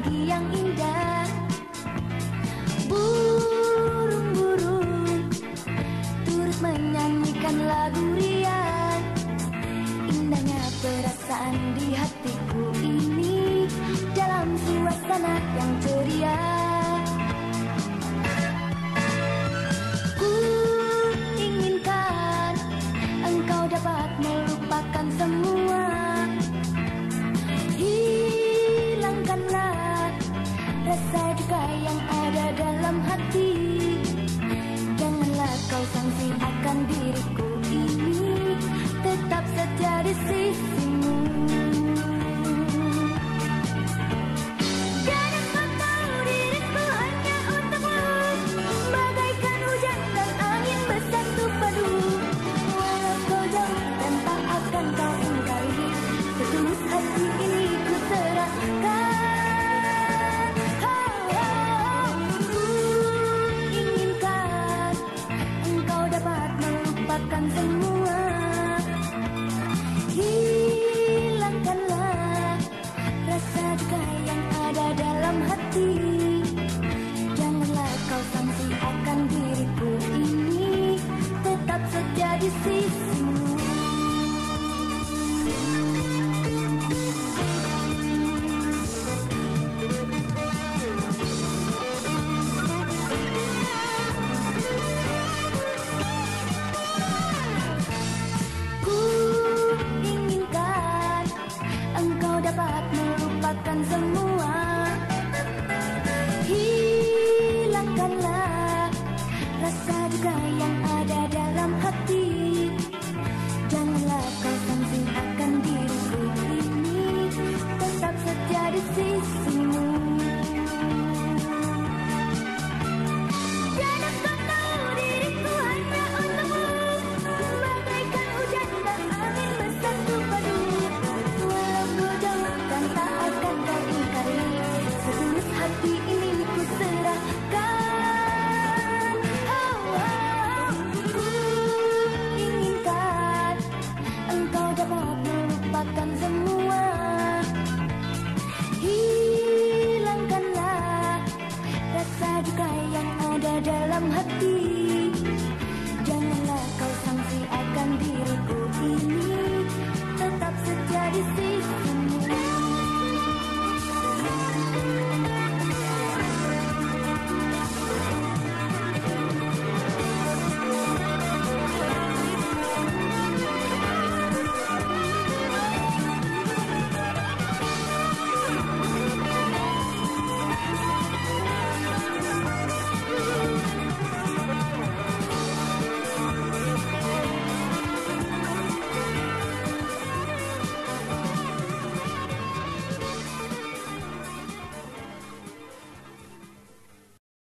pagi yang indah. Burung-burung turut menyanyikan lagu riang. Indahnya perasaan di hatiku. sanksi akan diriku ini. Tetap setia di sisi lupakan semua